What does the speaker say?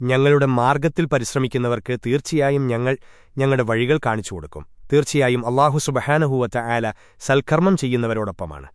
ഞങ്ങളുടെ മാർഗത്തിൽ പരിശ്രമിക്കുന്നവർക്ക് തീർച്ചയായും ഞങ്ങൾ ഞങ്ങളുടെ വഴികൾ കാണിച്ചു കൊടുക്കും തീർച്ചയായും അള്ളാഹു സുബഹാനഹൂവറ്റ ആല സൽക്കർമ്മം ചെയ്യുന്നവരോടൊപ്പമാണ്.